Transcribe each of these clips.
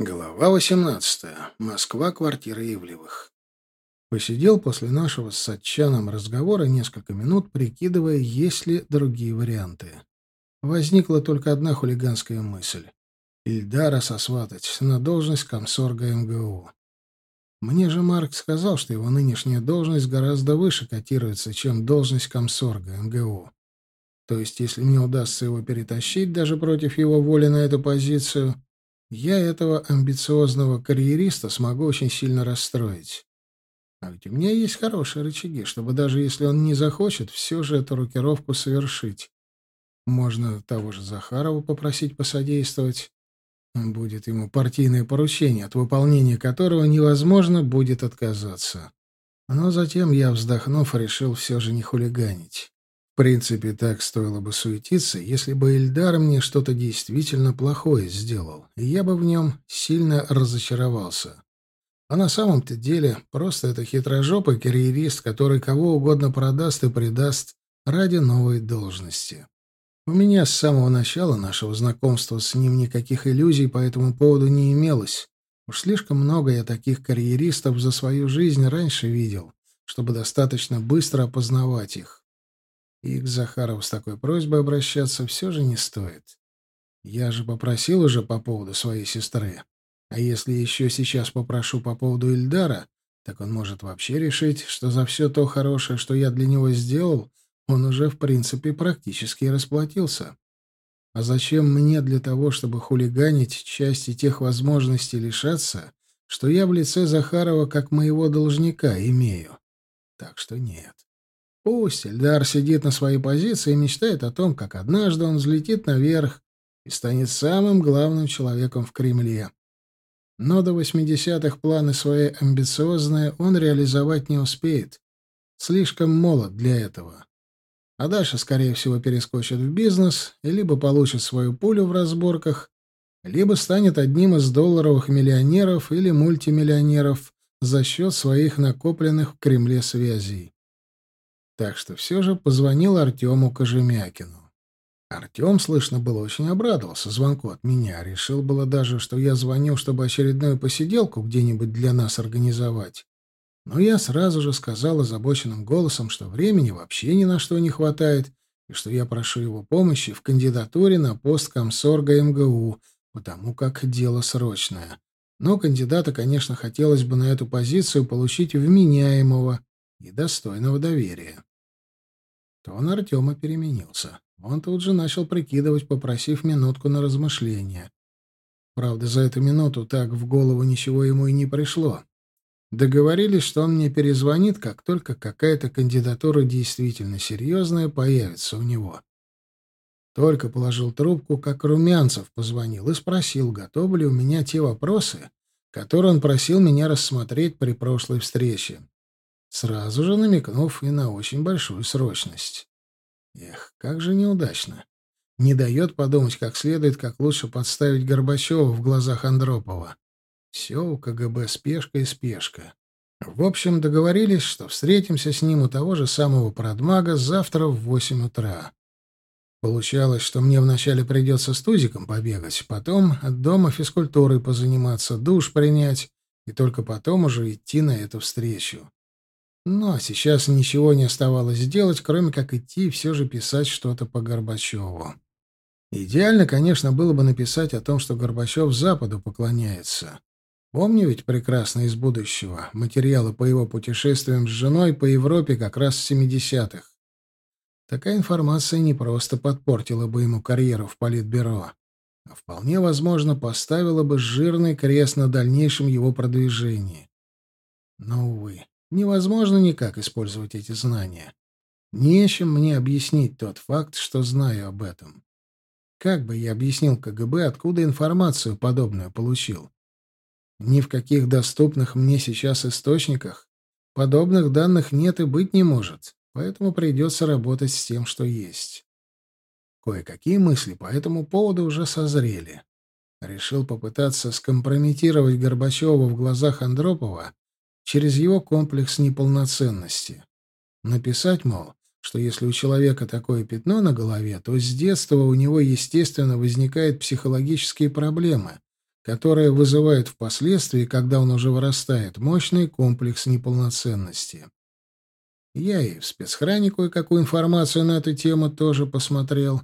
Глава 18. Москва. Квартира Ивлевых. Посидел после нашего с Сатчаном разговора несколько минут, прикидывая, есть ли другие варианты. Возникла только одна хулиганская мысль. Ильдара сосватать на должность комсорга МГУ. Мне же Марк сказал, что его нынешняя должность гораздо выше котируется, чем должность комсорга МГУ. То есть, если мне удастся его перетащить даже против его воли на эту позицию — я этого амбициозного карьериста смогу очень сильно расстроить. А ведь у меня есть хорошие рычаги, чтобы даже если он не захочет, все же эту рокировку совершить. Можно того же Захарова попросить посодействовать. Будет ему партийное поручение, от выполнения которого невозможно будет отказаться. Но затем я, вздохнув, решил все же не хулиганить принципе, так стоило бы суетиться, если бы Эльдар мне что-то действительно плохое сделал, и я бы в нем сильно разочаровался. А на самом-то деле просто это хитрожопый карьерист, который кого угодно продаст и предаст ради новой должности. У меня с самого начала нашего знакомства с ним никаких иллюзий по этому поводу не имелось. Уж слишком много я таких карьеристов за свою жизнь раньше видел, чтобы достаточно быстро опознавать их. И к Захарову с такой просьбой обращаться все же не стоит. Я же попросил уже по поводу своей сестры. А если еще сейчас попрошу по поводу Ильдара, так он может вообще решить, что за все то хорошее, что я для него сделал, он уже, в принципе, практически расплатился. А зачем мне для того, чтобы хулиганить части тех возможностей лишаться, что я в лице Захарова как моего должника имею? Так что нет. Пусть Эльдар сидит на своей позиции и мечтает о том, как однажды он взлетит наверх и станет самым главным человеком в Кремле. Но до 80-х планы свои амбициозные он реализовать не успеет. Слишком молод для этого. А дальше, скорее всего, перескочит в бизнес и либо получит свою пулю в разборках, либо станет одним из долларовых миллионеров или мультимиллионеров за счет своих накопленных в Кремле связей так что все же позвонил Артему Кожемякину. Артем, слышно было, очень обрадовался звонку от меня. Решил было даже, что я звоню, чтобы очередную посиделку где-нибудь для нас организовать. Но я сразу же сказал озабоченным голосом, что времени вообще ни на что не хватает, и что я прошу его помощи в кандидатуре на пост комсорга МГУ, потому как дело срочное. Но кандидата, конечно, хотелось бы на эту позицию получить вменяемого и достойного доверия. Тон Артема переменился. Он тут же начал прикидывать, попросив минутку на размышление. Правда, за эту минуту так в голову ничего ему и не пришло. Договорились, что он мне перезвонит, как только какая-то кандидатура действительно серьезная появится у него. Только положил трубку, как Румянцев позвонил и спросил, готовы ли у меня те вопросы, которые он просил меня рассмотреть при прошлой встрече сразу же намекнув и на очень большую срочность. Эх, как же неудачно. Не дает подумать как следует, как лучше подставить Горбачева в глазах Андропова. Все у КГБ спешка и спешка. В общем, договорились, что встретимся с ним у того же самого продмага завтра в восемь утра. Получалось, что мне вначале придется с Тузиком побегать, потом от дома физкультурой позаниматься, душ принять, и только потом уже идти на эту встречу. Но сейчас ничего не оставалось сделать, кроме как идти и все же писать что-то по Горбачеву. Идеально, конечно, было бы написать о том, что Горбачев Западу поклоняется. Помню ведь прекрасно из будущего материалы по его путешествиям с женой по Европе как раз в 70-х. Такая информация не просто подпортила бы ему карьеру в Политбюро, а вполне возможно поставила бы жирный крест на дальнейшем его продвижении. Но, увы, невозможно никак использовать эти знания. Нечем мне объяснить тот факт, что знаю об этом. Как бы я объяснил КГБ, откуда информацию подобную получил? Ни в каких доступных мне сейчас источниках подобных данных нет и быть не может, поэтому придется работать с тем, что есть. Кое-какие мысли по этому поводу уже созрели. Решил попытаться скомпрометировать Горбачева в глазах Андропова через его комплекс неполноценности. Написать, мол, что если у человека такое пятно на голове, то с детства у него, естественно, возникают психологические проблемы, которые вызывают впоследствии, когда он уже вырастает, мощный комплекс неполноценности. Я и в спецхране кое-какую информацию на эту тему тоже посмотрел.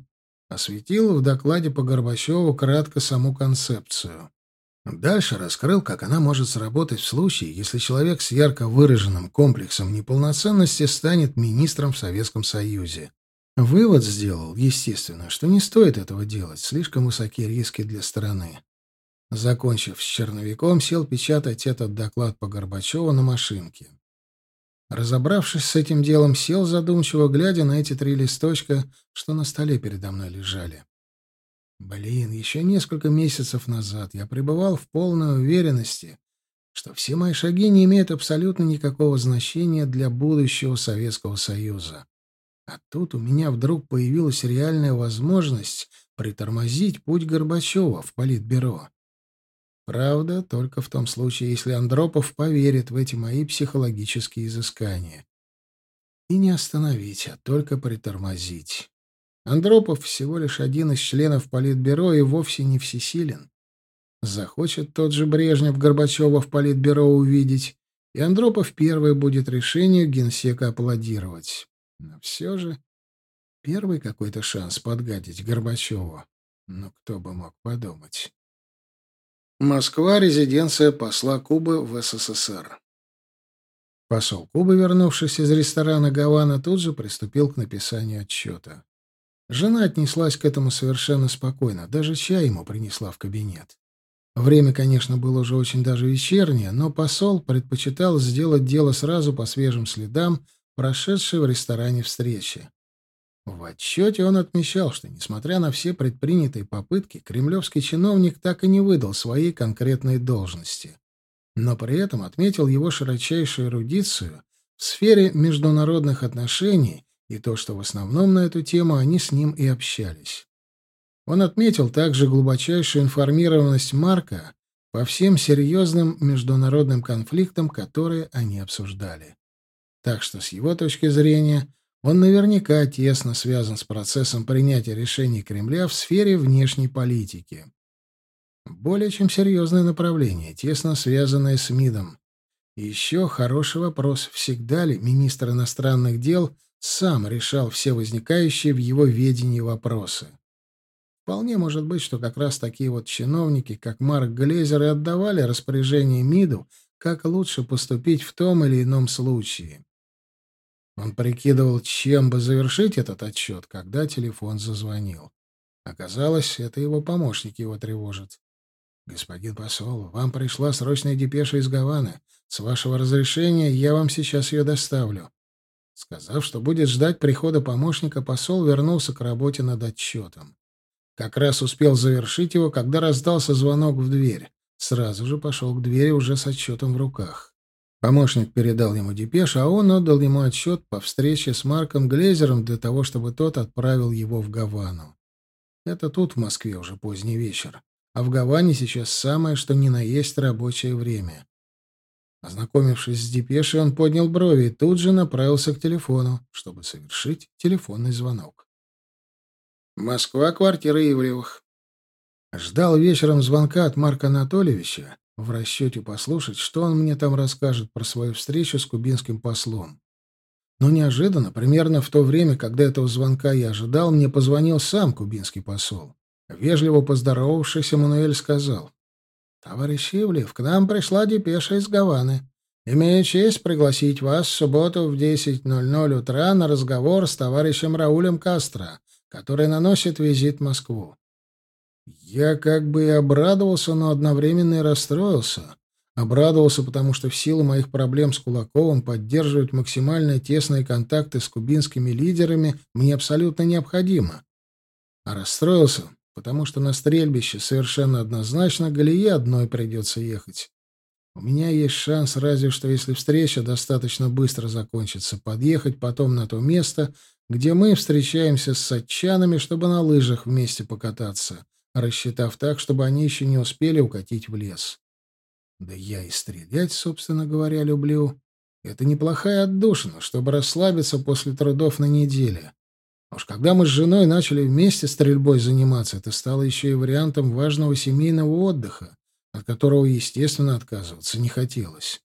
Осветил в докладе по Горбачеву кратко саму концепцию. Дальше раскрыл, как она может сработать в случае, если человек с ярко выраженным комплексом неполноценности станет министром в Советском Союзе. Вывод сделал, естественно, что не стоит этого делать, слишком высоки риски для страны. Закончив с черновиком, сел печатать этот доклад по Горбачеву на машинке. Разобравшись с этим делом, сел задумчиво, глядя на эти три листочка, что на столе передо мной лежали. Блин, еще несколько месяцев назад я пребывал в полной уверенности, что все мои шаги не имеют абсолютно никакого значения для будущего Советского Союза. А тут у меня вдруг появилась реальная возможность притормозить путь Горбачева в Политбюро. Правда, только в том случае, если Андропов поверит в эти мои психологические изыскания. И не остановить, а только притормозить. Андропов всего лишь один из членов Политбюро и вовсе не всесилен. Захочет тот же Брежнев Горбачева в Политбюро увидеть, и Андропов первый будет решению генсека аплодировать. Но все же первый какой-то шанс подгадить Горбачева. Но кто бы мог подумать. Москва, резиденция посла Кубы в СССР. Посол Кубы, вернувшись из ресторана «Гавана», тут же приступил к написанию отчета. Жена отнеслась к этому совершенно спокойно, даже чай ему принесла в кабинет. Время, конечно, было уже очень даже вечернее, но посол предпочитал сделать дело сразу по свежим следам, прошедшей в ресторане встречи. В отчете он отмечал, что, несмотря на все предпринятые попытки, кремлевский чиновник так и не выдал своей конкретной должности. Но при этом отметил его широчайшую эрудицию в сфере международных отношений и то, что в основном на эту тему они с ним и общались. Он отметил также глубочайшую информированность Марка по всем серьезным международным конфликтам, которые они обсуждали. Так что, с его точки зрения, он наверняка тесно связан с процессом принятия решений Кремля в сфере внешней политики. Более чем серьезное направление, тесно связанное с МИДом. И еще хороший вопрос, всегда ли министр иностранных дел сам решал все возникающие в его ведении вопросы. Вполне может быть, что как раз такие вот чиновники, как Марк Глейзер, и отдавали распоряжение МИДу, как лучше поступить в том или ином случае. Он прикидывал, чем бы завершить этот отчет, когда телефон зазвонил. Оказалось, это его помощник его тревожит. «Господин посол, вам пришла срочная депеша из Гаваны. С вашего разрешения я вам сейчас ее доставлю. Сказав, что будет ждать прихода помощника, посол вернулся к работе над отчетом. Как раз успел завершить его, когда раздался звонок в дверь. Сразу же пошел к двери уже с отчетом в руках. Помощник передал ему депеш, а он отдал ему отчет по встрече с Марком Глезером для того, чтобы тот отправил его в Гавану. Это тут в Москве уже поздний вечер, а в Гаване сейчас самое, что ни на есть рабочее время. Ознакомившись с депешей, он поднял брови и тут же направился к телефону, чтобы совершить телефонный звонок. «Москва, квартира Ивлевых». Ждал вечером звонка от Марка Анатольевича, в расчете послушать, что он мне там расскажет про свою встречу с кубинским послом. Но неожиданно, примерно в то время, когда этого звонка я ожидал, мне позвонил сам кубинский посол. Вежливо поздоровавшись, Эммануэль сказал. «Товарищ Ивлев, к нам пришла депеша из Гаваны. Имею честь пригласить вас в субботу в 10.00 утра на разговор с товарищем Раулем Кастро, который наносит визит в Москву». Я как бы и обрадовался, но одновременно и расстроился. Обрадовался, потому что в силу моих проблем с Кулаковым поддерживать максимально тесные контакты с кубинскими лидерами мне абсолютно необходимо. А расстроился, потому что на стрельбище совершенно однозначно Галие одной придется ехать. У меня есть шанс, разве что если встреча достаточно быстро закончится, подъехать потом на то место, где мы встречаемся с сатчанами, чтобы на лыжах вместе покататься, рассчитав так, чтобы они еще не успели укатить в лес. Да я и стрелять, собственно говоря, люблю. Это неплохая отдушина, чтобы расслабиться после трудов на неделе. Уж когда мы с женой начали вместе стрельбой заниматься, это стало еще и вариантом важного семейного отдыха, от которого, естественно, отказываться не хотелось.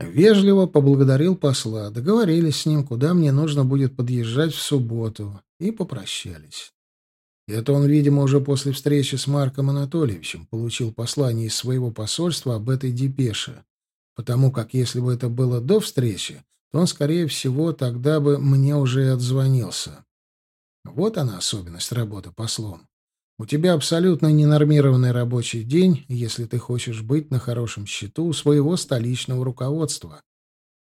Вежливо поблагодарил посла, договорились с ним, куда мне нужно будет подъезжать в субботу, и попрощались. Это он, видимо, уже после встречи с Марком Анатольевичем получил послание из своего посольства об этой депеше, потому как если бы это было до встречи, то он, скорее всего, тогда бы мне уже и отзвонился. Вот она особенность работы послом. У тебя абсолютно ненормированный рабочий день, если ты хочешь быть на хорошем счету у своего столичного руководства.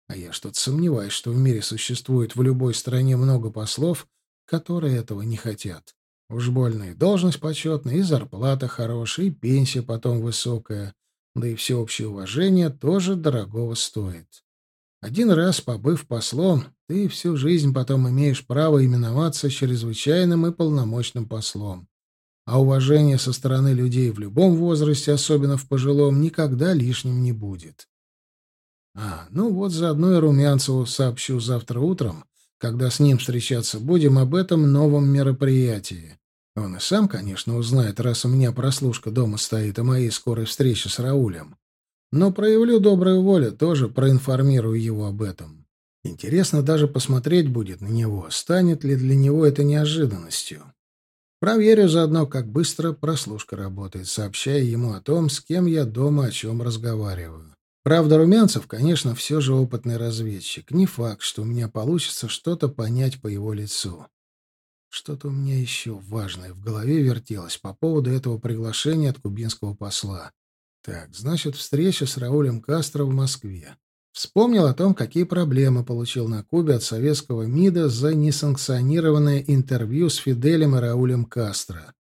А я что-то сомневаюсь, что в мире существует в любой стране много послов, которые этого не хотят. Уж больно и должность почетная, и зарплата хорошая, и пенсия потом высокая, да и всеобщее уважение тоже дорогого стоит. Один раз побыв послом, ты всю жизнь потом имеешь право именоваться чрезвычайным и полномочным послом. А уважение со стороны людей в любом возрасте, особенно в пожилом, никогда лишним не будет. А, ну вот заодно и Румянцеву сообщу завтра утром, когда с ним встречаться будем об этом новом мероприятии. Он и сам, конечно, узнает, раз у меня прослушка дома стоит о моей скорой встрече с Раулем. Но проявлю добрую волю, тоже проинформирую его об этом. Интересно даже посмотреть будет на него, станет ли для него это неожиданностью. Проверю заодно, как быстро прослушка работает, сообщая ему о том, с кем я дома о чем разговариваю. Правда, Румянцев, конечно, все же опытный разведчик. Не факт, что у меня получится что-то понять по его лицу. Что-то у меня еще важное в голове вертелось по поводу этого приглашения от кубинского посла. Так, значит, встреча с Раулем Кастро в Москве. Вспомнил о том, какие проблемы получил на Кубе от советского МИДа за несанкционированное интервью с Фиделем и Раулем Кастро.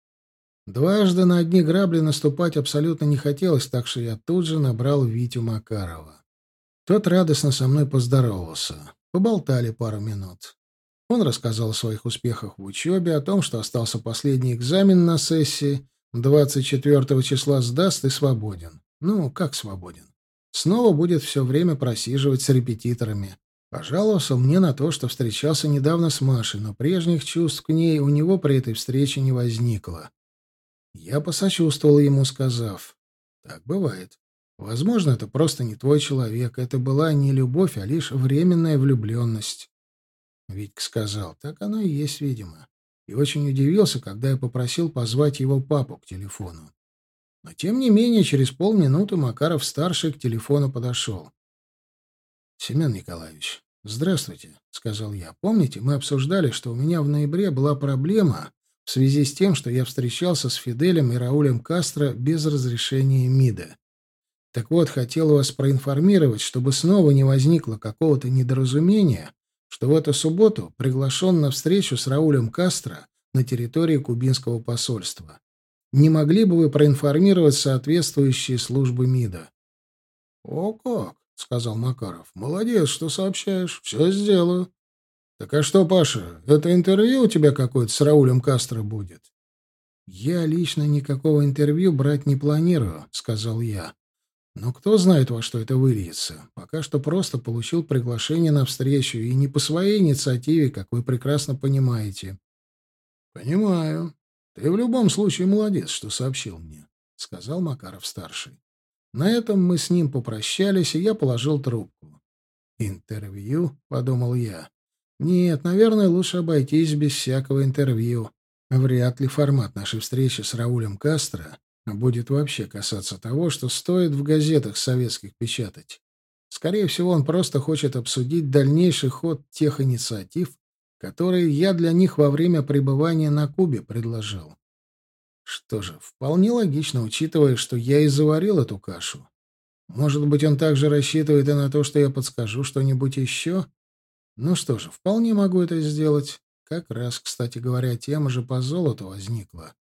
Дважды на одни грабли наступать абсолютно не хотелось, так что я тут же набрал Витю Макарова. Тот радостно со мной поздоровался. Поболтали пару минут. Он рассказал о своих успехах в учебе, о том, что остался последний экзамен на сессии, 24 числа сдаст и свободен. Ну, как свободен? Снова будет все время просиживать с репетиторами. Пожаловался мне на то, что встречался недавно с Машей, но прежних чувств к ней у него при этой встрече не возникло. Я посочувствовал ему, сказав, «Так бывает. Возможно, это просто не твой человек, это была не любовь, а лишь временная влюбленность». Витька сказал, «Так оно и есть, видимо». И очень удивился, когда я попросил позвать его папу к телефону. Но, тем не менее, через полминуты Макаров-старший к телефону подошел. — Семен Николаевич, здравствуйте, — сказал я. — Помните, мы обсуждали, что у меня в ноябре была проблема в связи с тем, что я встречался с Фиделем и Раулем Кастро без разрешения МИДа. Так вот, хотел вас проинформировать, чтобы снова не возникло какого-то недоразумения, что в эту субботу приглашен на встречу с Раулем Кастро на территории кубинского посольства. Не могли бы вы проинформировать соответствующие службы МИДа? — О как! — сказал Макаров. — Молодец, что сообщаешь. Все сделаю. — Так а что, Паша, это интервью у тебя какое-то с Раулем Кастро будет? — Я лично никакого интервью брать не планирую, — сказал я. Но кто знает, во что это выльется. Пока что просто получил приглашение на встречу, и не по своей инициативе, как вы прекрасно понимаете. — Понимаю. Ты в любом случае молодец, что сообщил мне, сказал Макаров старший. На этом мы с ним попрощались, и я положил трубку. Интервью, подумал я. Нет, наверное, лучше обойтись без всякого интервью. Вряд ли формат нашей встречи с Раулем Кастро будет вообще касаться того, что стоит в газетах советских печатать. Скорее всего, он просто хочет обсудить дальнейший ход тех инициатив, которые я для них во время пребывания на Кубе предложил. Что же, вполне логично, учитывая, что я и заварил эту кашу. Может быть, он также рассчитывает и на то, что я подскажу что-нибудь еще? Ну что же, вполне могу это сделать. Как раз, кстати говоря, тема же по золоту возникла.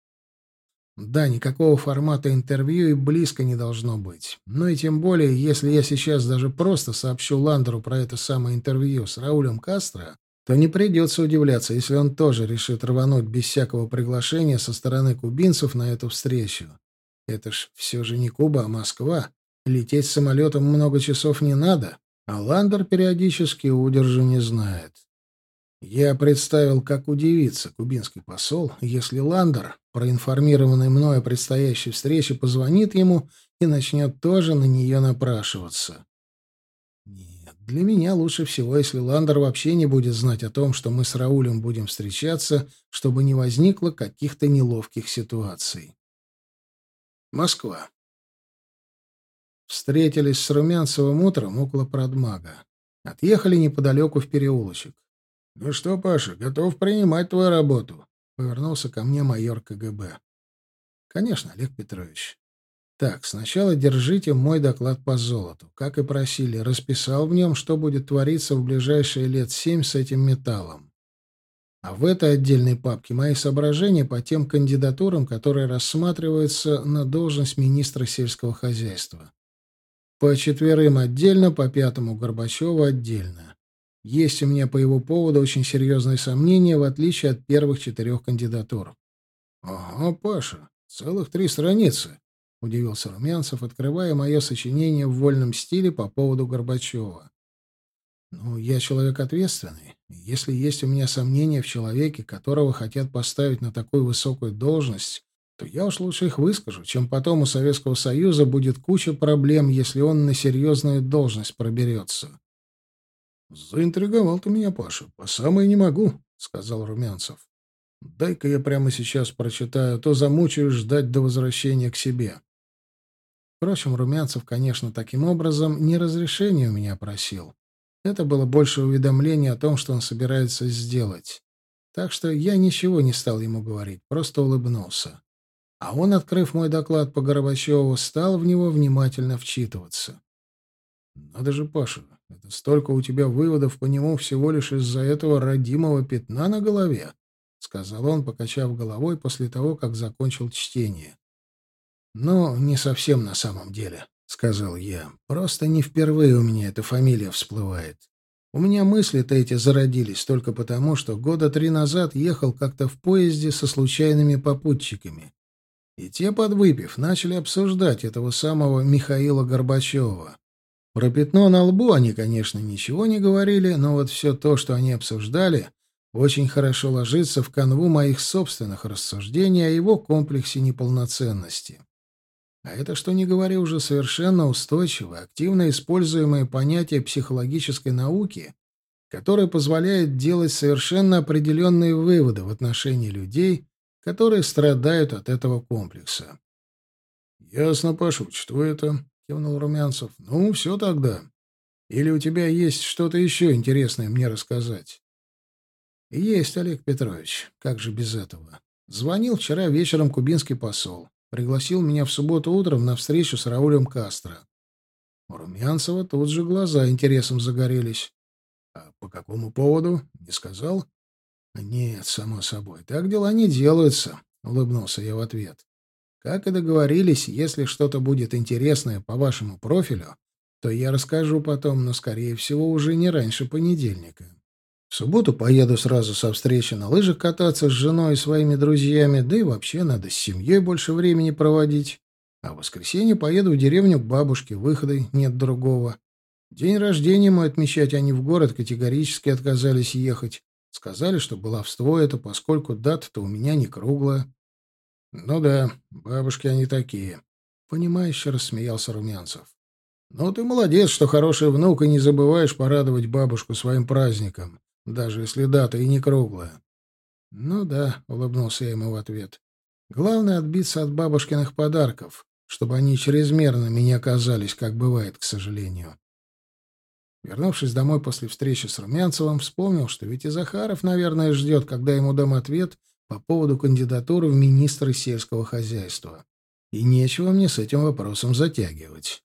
Да, никакого формата интервью и близко не должно быть. Ну и тем более, если я сейчас даже просто сообщу Ландеру про это самое интервью с Раулем Кастро, то не придется удивляться, если он тоже решит рвануть без всякого приглашения со стороны кубинцев на эту встречу. Это ж все же не Куба, а Москва. Лететь самолетом много часов не надо, а Ландер периодически удержу не знает. Я представил, как удивится кубинский посол, если Ландер, проинформированный мной о предстоящей встрече, позвонит ему и начнет тоже на нее напрашиваться. Для меня лучше всего, если Ландер вообще не будет знать о том, что мы с Раулем будем встречаться, чтобы не возникло каких-то неловких ситуаций. Москва. Встретились с Румянцевым утром около Продмага. Отъехали неподалеку в переулочек. — Ну что, Паша, готов принимать твою работу? — повернулся ко мне майор КГБ. — Конечно, Олег Петрович. Так, сначала держите мой доклад по золоту. Как и просили, расписал в нем, что будет твориться в ближайшие лет семь с этим металлом. А в этой отдельной папке мои соображения по тем кандидатурам, которые рассматриваются на должность министра сельского хозяйства. По четверым отдельно, по пятому Горбачеву отдельно. Есть у меня по его поводу очень серьезные сомнения, в отличие от первых четырех кандидатур. Ага, Паша, целых три страницы удивился Румянцев, открывая мое сочинение в вольном стиле по поводу Горбачева. «Ну, я человек ответственный. Если есть у меня сомнения в человеке, которого хотят поставить на такую высокую должность, то я уж лучше их выскажу, чем потом у Советского Союза будет куча проблем, если он на серьезную должность проберется». «Заинтриговал ты меня, Паша. По самое не могу», — сказал Румянцев. «Дай-ка я прямо сейчас прочитаю, а то замучаю ждать до возвращения к себе». Впрочем, Румянцев, конечно, таким образом не разрешение у меня просил. Это было больше уведомление о том, что он собирается сделать. Так что я ничего не стал ему говорить, просто улыбнулся. А он, открыв мой доклад по Горбачеву, стал в него внимательно вчитываться. «Надо же, Паша, это столько у тебя выводов по нему всего лишь из-за этого родимого пятна на голове», — сказал он, покачав головой после того, как закончил чтение. «Ну, не совсем на самом деле», — сказал я. «Просто не впервые у меня эта фамилия всплывает. У меня мысли-то эти зародились только потому, что года три назад ехал как-то в поезде со случайными попутчиками. И те, подвыпив, начали обсуждать этого самого Михаила Горбачева. Про пятно на лбу они, конечно, ничего не говорили, но вот все то, что они обсуждали, очень хорошо ложится в канву моих собственных рассуждений о его комплексе неполноценности. А это, что не говоря уже совершенно устойчивое, активно используемое понятие психологической науки, которое позволяет делать совершенно определенные выводы в отношении людей, которые страдают от этого комплекса. «Ясно, Пашуч, что это?» — кивнул Румянцев. «Ну, все тогда. Или у тебя есть что-то еще интересное мне рассказать?» «Есть, Олег Петрович. Как же без этого?» Звонил вчера вечером кубинский посол пригласил меня в субботу утром на встречу с Раулем Кастро. У Румянцева тут же глаза интересом загорелись. А по какому поводу? Не сказал? Нет, само собой, так дела не делаются, улыбнулся я в ответ. Как и договорились, если что-то будет интересное по вашему профилю, то я расскажу потом, но, скорее всего, уже не раньше понедельника. Субботу поеду сразу со встречи на лыжах кататься с женой и своими друзьями, да и вообще надо с семьей больше времени проводить. А в воскресенье поеду в деревню к бабушке, выхода нет другого. День рождения мы отмечать они в город категорически отказались ехать. Сказали, что баловство это, поскольку дата-то у меня не круглая. Ну да, бабушки они такие. Понимающе рассмеялся Румянцев. Ну ты молодец, что хороший внук, и не забываешь порадовать бабушку своим праздником даже если дата и не круглая. «Ну да», — улыбнулся я ему в ответ. «Главное — отбиться от бабушкиных подарков, чтобы они чрезмерными не оказались, как бывает, к сожалению». Вернувшись домой после встречи с Румянцевым, вспомнил, что ведь и Захаров, наверное, ждет, когда ему дам ответ по поводу кандидатуры в министры сельского хозяйства. И нечего мне с этим вопросом затягивать.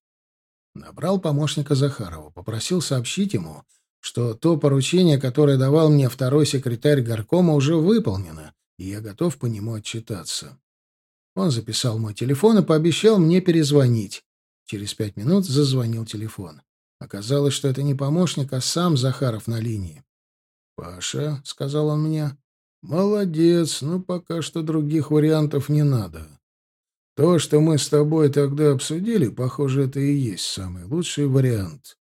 Набрал помощника Захарова, попросил сообщить ему, что то поручение, которое давал мне второй секретарь горкома, уже выполнено, и я готов по нему отчитаться. Он записал мой телефон и пообещал мне перезвонить. Через пять минут зазвонил телефон. Оказалось, что это не помощник, а сам Захаров на линии. «Паша», — сказал он мне, — «молодец, но пока что других вариантов не надо. То, что мы с тобой тогда обсудили, похоже, это и есть самый лучший вариант.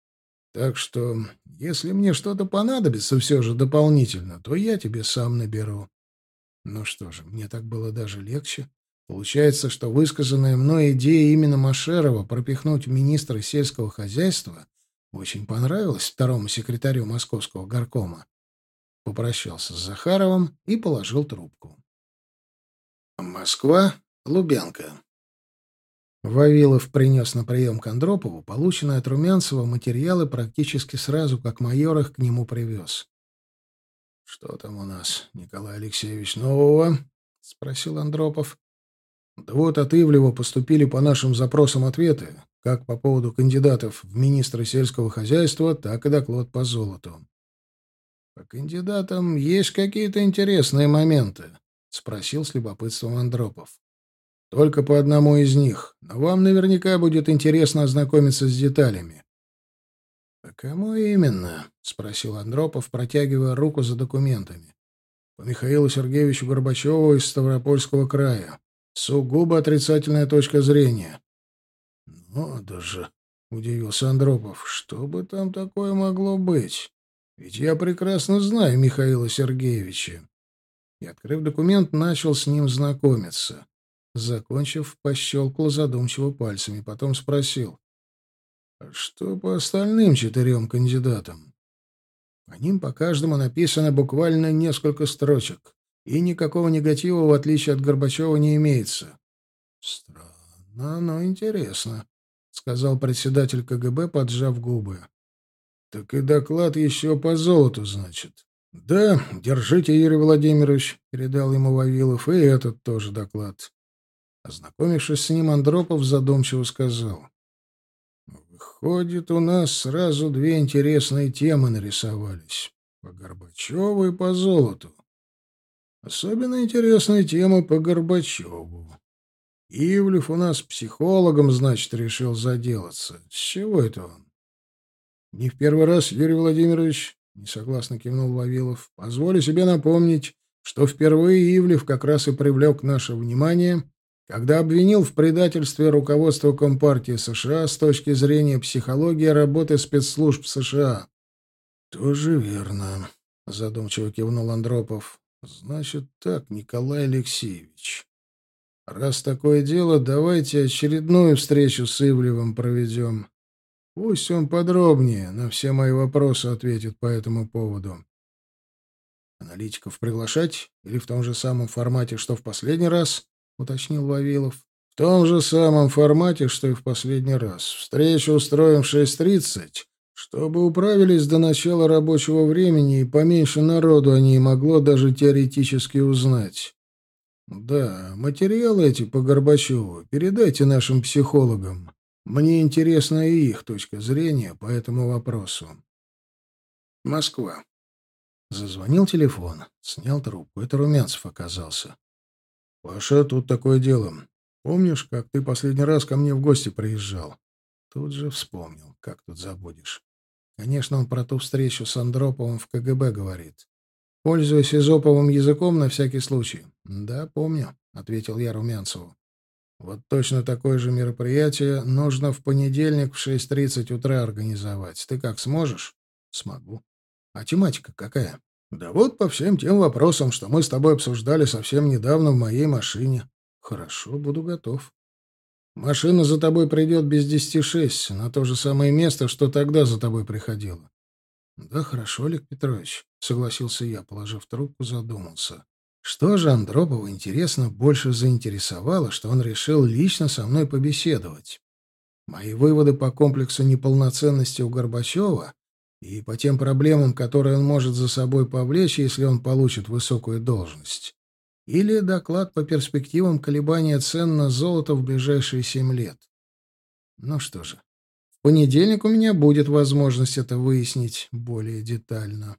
Так что, если мне что-то понадобится все же дополнительно, то я тебе сам наберу. Ну что же, мне так было даже легче. Получается, что высказанная мной идея именно Машерова пропихнуть в министра сельского хозяйства очень понравилась второму секретарю московского горкома. Попрощался с Захаровым и положил трубку. Москва, Лубянка. Вавилов принес на прием к Андропову полученные от Румянцева материалы практически сразу, как майор их к нему привез. «Что там у нас, Николай Алексеевич, нового?» — спросил Андропов. «Да вот от Ивлева поступили по нашим запросам ответы, как по поводу кандидатов в министры сельского хозяйства, так и доклад по золоту». «По кандидатам есть какие-то интересные моменты?» — спросил с любопытством Андропов. Только по одному из них. Но вам наверняка будет интересно ознакомиться с деталями. «По кому именно?» — спросил Андропов, протягивая руку за документами. «По Михаилу Сергеевичу Горбачеву из Ставропольского края. Сугубо отрицательная точка зрения». «Ну, даже...» — удивился Андропов. «Что бы там такое могло быть? Ведь я прекрасно знаю Михаила Сергеевича». И, открыв документ, начал с ним знакомиться. Закончив, пощелкал задумчиво пальцами, потом спросил. «А что по остальным четырем кандидатам?» По ним по каждому написано буквально несколько строчек, и никакого негатива, в отличие от Горбачева, не имеется. «Странно, но интересно», — сказал председатель КГБ, поджав губы. «Так и доклад еще по золоту, значит». «Да, держите, Юрий Владимирович», — передал ему Вавилов, — «и этот тоже доклад». Ознакомившись с ним, Андропов задумчиво сказал. «Выходит, у нас сразу две интересные темы нарисовались. По Горбачеву и по золоту. Особенно интересная тема по Горбачеву. Ивлев у нас психологом, значит, решил заделаться. С чего это он? Не в первый раз, Юрий Владимирович, несогласно кивнул Вавилов, позволю себе напомнить, что впервые Ивлев как раз и привлек наше внимание когда обвинил в предательстве руководство Компартии США с точки зрения психологии работы спецслужб США. «Тоже верно», — задумчиво кивнул Андропов. «Значит так, Николай Алексеевич. Раз такое дело, давайте очередную встречу с Ивлевым проведем. Пусть он подробнее на все мои вопросы ответит по этому поводу». Аналитиков приглашать или в том же самом формате, что в последний раз? — уточнил Вавилов. — В том же самом формате, что и в последний раз. Встречу устроим в 6.30, чтобы управились до начала рабочего времени, и поменьше народу о ней могло даже теоретически узнать. Да, материалы эти по Горбачеву передайте нашим психологам. Мне интересна и их точка зрения по этому вопросу. Москва. Зазвонил телефон. Снял трубку. Это Румянцев оказался. «Паша, тут такое дело. Помнишь, как ты последний раз ко мне в гости приезжал?» Тут же вспомнил, как тут забудешь. Конечно, он про ту встречу с Андроповым в КГБ говорит. Пользуясь изоповым языком на всякий случай. «Да, помню», — ответил я Румянцеву. «Вот точно такое же мероприятие нужно в понедельник в 6.30 утра организовать. Ты как, сможешь?» «Смогу». «А тематика какая?» «Да вот по всем тем вопросам, что мы с тобой обсуждали совсем недавно в моей машине. Хорошо, буду готов. Машина за тобой придет без десяти шесть, на то же самое место, что тогда за тобой приходила». «Да хорошо, Олег Петрович», — согласился я, положив трубку, задумался. Что же Андропова, интересно, больше заинтересовало, что он решил лично со мной побеседовать? Мои выводы по комплексу неполноценности у Горбачева и по тем проблемам, которые он может за собой повлечь, если он получит высокую должность, или доклад по перспективам колебания цен на золото в ближайшие семь лет. Ну что же, в понедельник у меня будет возможность это выяснить более детально.